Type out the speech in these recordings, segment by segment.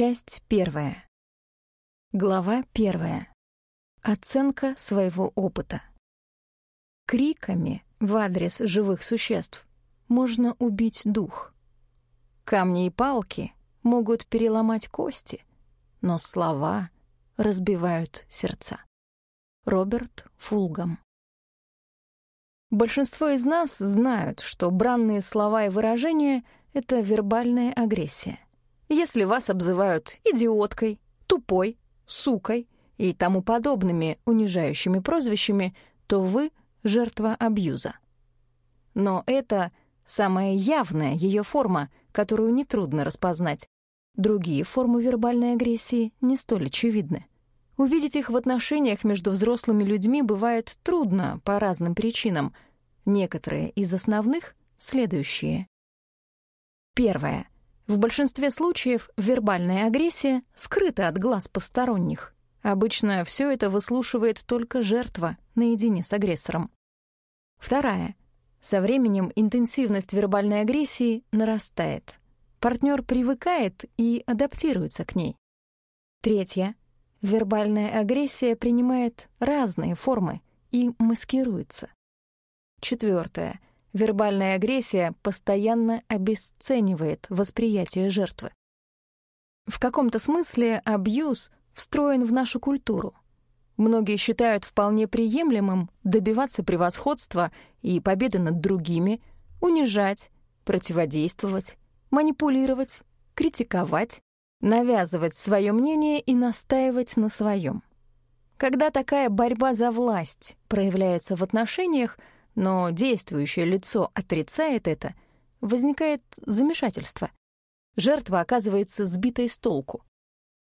Часть первая. Глава первая. Оценка своего опыта. Криками в адрес живых существ можно убить дух. Камни и палки могут переломать кости, но слова разбивают сердца. Роберт Фулгам. Большинство из нас знают, что бранные слова и выражения — это вербальная агрессия. Если вас обзывают идиоткой, тупой, сукой и тому подобными унижающими прозвищами, то вы — жертва абьюза. Но это самая явная ее форма, которую нетрудно распознать. Другие формы вербальной агрессии не столь очевидны. Увидеть их в отношениях между взрослыми людьми бывает трудно по разным причинам. Некоторые из основных — следующие. Первое. В большинстве случаев вербальная агрессия скрыта от глаз посторонних. Обычно все это выслушивает только жертва наедине с агрессором. Вторая. Со временем интенсивность вербальной агрессии нарастает. Партнер привыкает и адаптируется к ней. Третья. Вербальная агрессия принимает разные формы и маскируется. Четвертое. Вербальная агрессия постоянно обесценивает восприятие жертвы. В каком-то смысле абьюз встроен в нашу культуру. Многие считают вполне приемлемым добиваться превосходства и победы над другими, унижать, противодействовать, манипулировать, критиковать, навязывать свое мнение и настаивать на своем. Когда такая борьба за власть проявляется в отношениях, но действующее лицо отрицает это, возникает замешательство. Жертва оказывается сбитой с толку.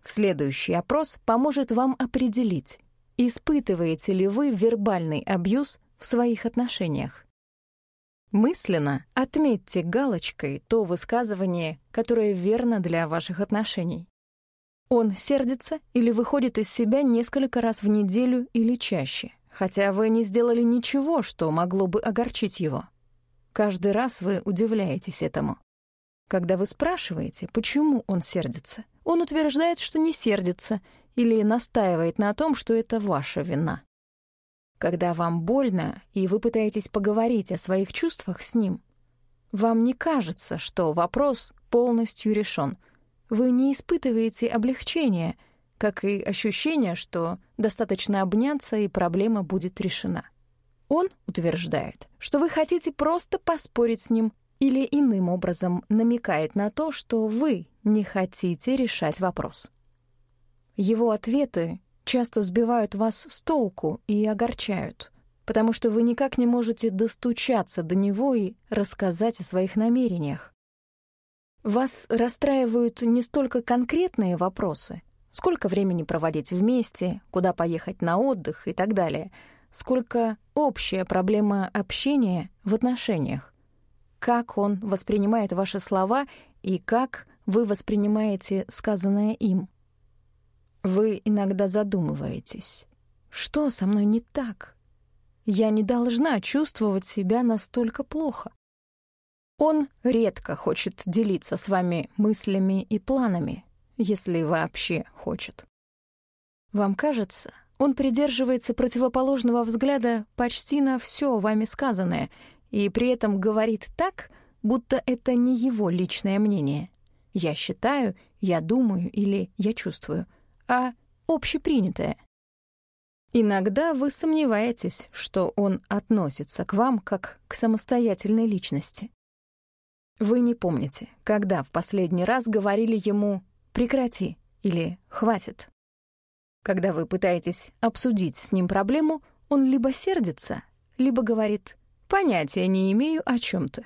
Следующий опрос поможет вам определить, испытываете ли вы вербальный абьюз в своих отношениях. Мысленно отметьте галочкой то высказывание, которое верно для ваших отношений. Он сердится или выходит из себя несколько раз в неделю или чаще, хотя вы не сделали ничего, что могло бы огорчить его. Каждый раз вы удивляетесь этому. Когда вы спрашиваете, почему он сердится, он утверждает, что не сердится, или настаивает на том, что это ваша вина. Когда вам больно, и вы пытаетесь поговорить о своих чувствах с ним, вам не кажется, что вопрос полностью решен. Вы не испытываете облегчения, как и ощущение, что достаточно обняться, и проблема будет решена. Он утверждает, что вы хотите просто поспорить с ним или иным образом намекает на то, что вы не хотите решать вопрос. Его ответы часто сбивают вас с толку и огорчают, потому что вы никак не можете достучаться до него и рассказать о своих намерениях. Вас расстраивают не столько конкретные вопросы, сколько времени проводить вместе, куда поехать на отдых и так далее, сколько общая проблема общения в отношениях. Как он воспринимает ваши слова и как вы воспринимаете сказанное им. Вы иногда задумываетесь, что со мной не так? Я не должна чувствовать себя настолько плохо. Он редко хочет делиться с вами мыслями и планами, если вообще хочет. Вам кажется, он придерживается противоположного взгляда почти на все вами сказанное и при этом говорит так, будто это не его личное мнение. Я считаю, я думаю или я чувствую — а общепринятое. Иногда вы сомневаетесь, что он относится к вам как к самостоятельной личности. Вы не помните, когда в последний раз говорили ему «прекрати» или «хватит». Когда вы пытаетесь обсудить с ним проблему, он либо сердится, либо говорит «понятия не имею о чем то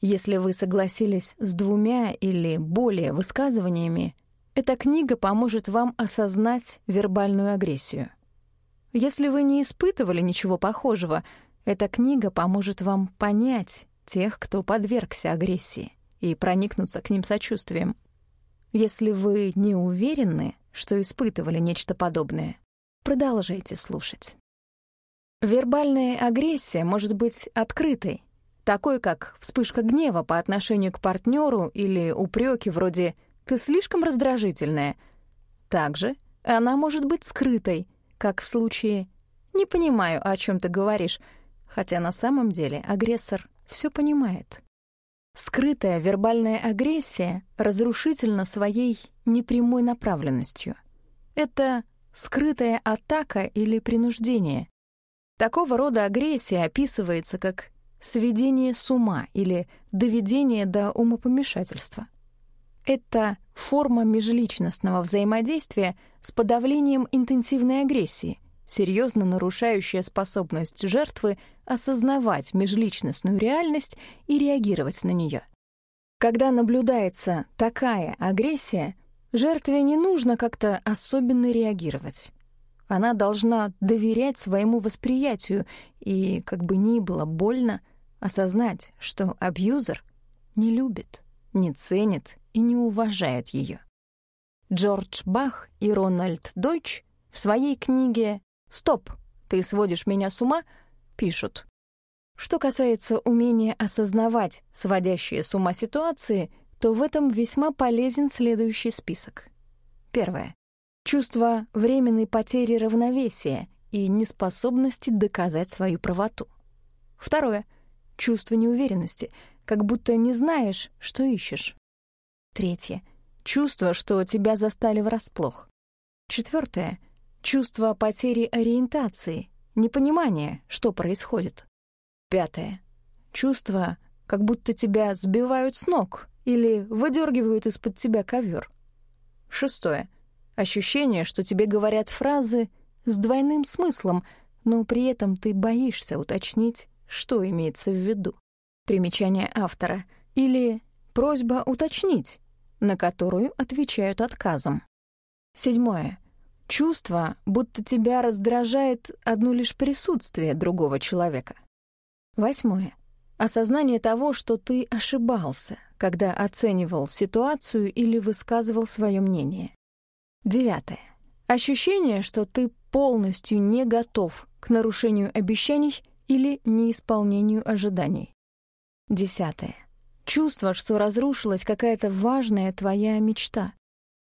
Если вы согласились с двумя или более высказываниями, эта книга поможет вам осознать вербальную агрессию. Если вы не испытывали ничего похожего, эта книга поможет вам понять тех, кто подвергся агрессии, и проникнуться к ним сочувствием. Если вы не уверены, что испытывали нечто подобное, продолжайте слушать. Вербальная агрессия может быть открытой, такой как вспышка гнева по отношению к партнеру или упреки вроде «ты слишком раздражительная». Также она может быть скрытой, как в случае «не понимаю, о чем ты говоришь», хотя на самом деле агрессор все понимает. Скрытая вербальная агрессия разрушительна своей непрямой направленностью. Это скрытая атака или принуждение. Такого рода агрессия описывается как сведение с ума или доведение до умопомешательства. Это форма межличностного взаимодействия с подавлением интенсивной агрессии, серьезно нарушающая способность жертвы осознавать межличностную реальность и реагировать на нее. Когда наблюдается такая агрессия, жертве не нужно как-то особенно реагировать. Она должна доверять своему восприятию и, как бы ни было больно, осознать, что абьюзер не любит, не ценит и не уважает ее. Джордж Бах и Рональд Дойч в своей книге «Стоп, ты сводишь меня с ума» пишут. Что касается умения осознавать сводящие с ума ситуации, то в этом весьма полезен следующий список. Первое. Чувство временной потери равновесия и неспособности доказать свою правоту. Второе. Чувство неуверенности, как будто не знаешь, что ищешь. Третье. Чувство, что тебя застали врасплох. Четвертое. Чувство потери ориентации, непонимание, что происходит. Пятое. Чувство, как будто тебя сбивают с ног или выдергивают из-под тебя ковер. Шестое. Ощущение, что тебе говорят фразы с двойным смыслом, но при этом ты боишься уточнить, что имеется в виду. Примечание автора. Или просьба уточнить, на которую отвечают отказом. Седьмое. Чувство, будто тебя раздражает одно лишь присутствие другого человека. Восьмое. Осознание того, что ты ошибался, когда оценивал ситуацию или высказывал свое мнение. Девятое. Ощущение, что ты полностью не готов к нарушению обещаний или неисполнению ожиданий. Десятое. Чувство, что разрушилась какая-то важная твоя мечта.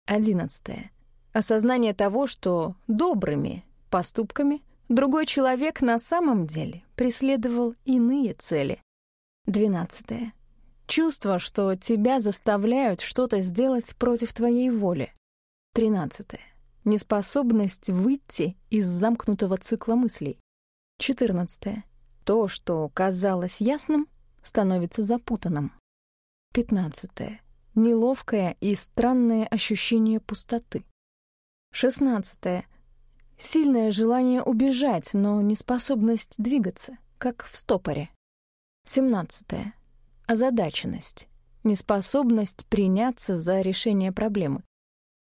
Одиннадцатое. Осознание того, что добрыми поступками другой человек на самом деле преследовал иные цели. Двенадцатое. Чувство, что тебя заставляют что-то сделать против твоей воли. Тринадцатое. Неспособность выйти из замкнутого цикла мыслей. Четырнадцатое. То, что казалось ясным, становится запутанным. Пятнадцатое. Неловкое и странное ощущение пустоты. Шестнадцатое. Сильное желание убежать, но неспособность двигаться, как в стопоре. Семнадцатое. Озадаченность. Неспособность приняться за решение проблемы.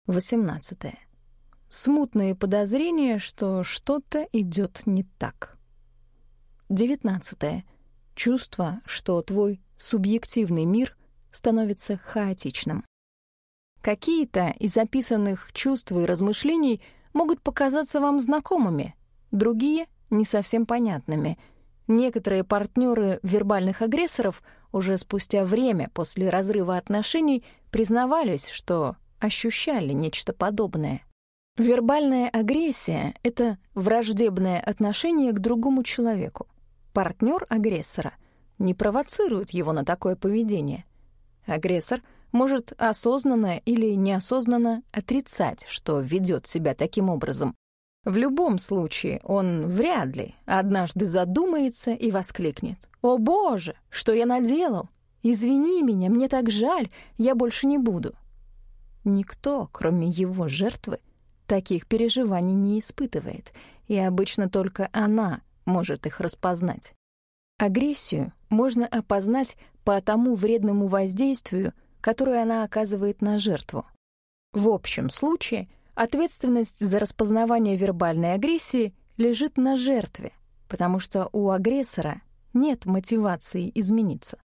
Восемнадцатое. Смутные подозрения, что что-то идет не так. Девятнадцатое. Чувство, что твой субъективный мир становится хаотичным. Какие-то из описанных чувств и размышлений могут показаться вам знакомыми, другие — не совсем понятными. Некоторые партнеры вербальных агрессоров уже спустя время после разрыва отношений признавались, что ощущали нечто подобное. Вербальная агрессия — это враждебное отношение к другому человеку. Партнер агрессора не провоцирует его на такое поведение. Агрессор — может осознанно или неосознанно отрицать, что ведет себя таким образом. В любом случае он вряд ли однажды задумается и воскликнет. «О боже, что я наделал? Извини меня, мне так жаль, я больше не буду». Никто, кроме его жертвы, таких переживаний не испытывает, и обычно только она может их распознать. Агрессию можно опознать по тому вредному воздействию, которую она оказывает на жертву. В общем случае ответственность за распознавание вербальной агрессии лежит на жертве, потому что у агрессора нет мотивации измениться.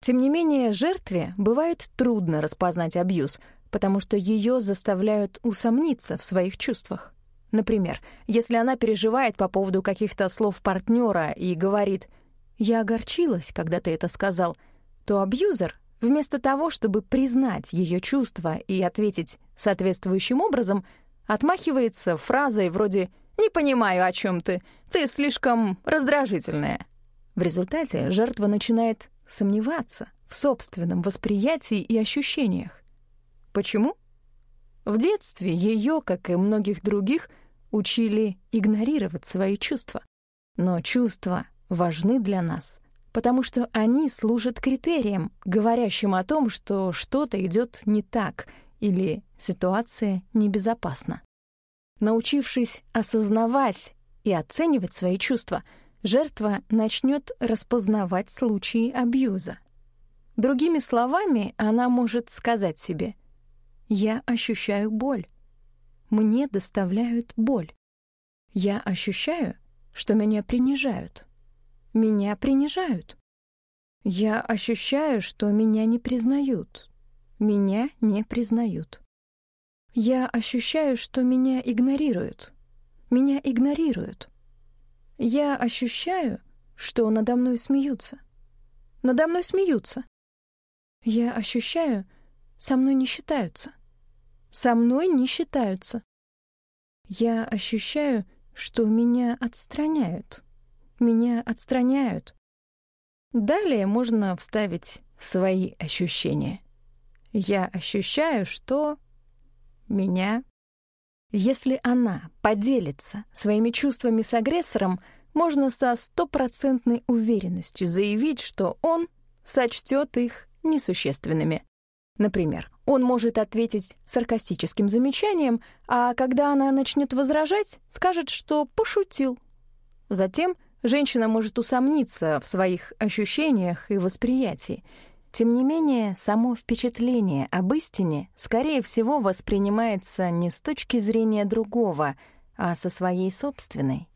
Тем не менее, жертве бывает трудно распознать абьюз, потому что ее заставляют усомниться в своих чувствах. Например, если она переживает по поводу каких-то слов партнера и говорит «Я огорчилась, когда ты это сказал», то абьюзер Вместо того, чтобы признать ее чувства и ответить соответствующим образом, отмахивается фразой вроде «Не понимаю, о чем ты. Ты слишком раздражительная». В результате жертва начинает сомневаться в собственном восприятии и ощущениях. Почему? В детстве ее, как и многих других, учили игнорировать свои чувства. Но чувства важны для нас, потому что они служат критерием, говорящим о том, что что-то идет не так или ситуация небезопасна. Научившись осознавать и оценивать свои чувства, жертва начнет распознавать случаи абьюза. Другими словами, она может сказать себе «Я ощущаю боль. Мне доставляют боль. Я ощущаю, что меня принижают. Меня принижают. Я ощущаю, что меня не признают. Меня не признают. Я ощущаю, что меня игнорируют. Меня игнорируют. Я ощущаю, что надо мной смеются. Надо мной смеются. Я ощущаю, со мной не считаются. Со мной не считаются. Я ощущаю, что меня отстраняют. Меня отстраняют. Далее можно вставить свои ощущения. Я ощущаю, что меня... Если она поделится своими чувствами с агрессором, можно со стопроцентной уверенностью заявить, что он сочтет их несущественными. Например, он может ответить саркастическим замечанием, а когда она начнет возражать, скажет, что пошутил. Затем женщина может усомниться в своих ощущениях и восприятии. Тем не менее, само впечатление об истине, скорее всего, воспринимается не с точки зрения другого, а со своей собственной.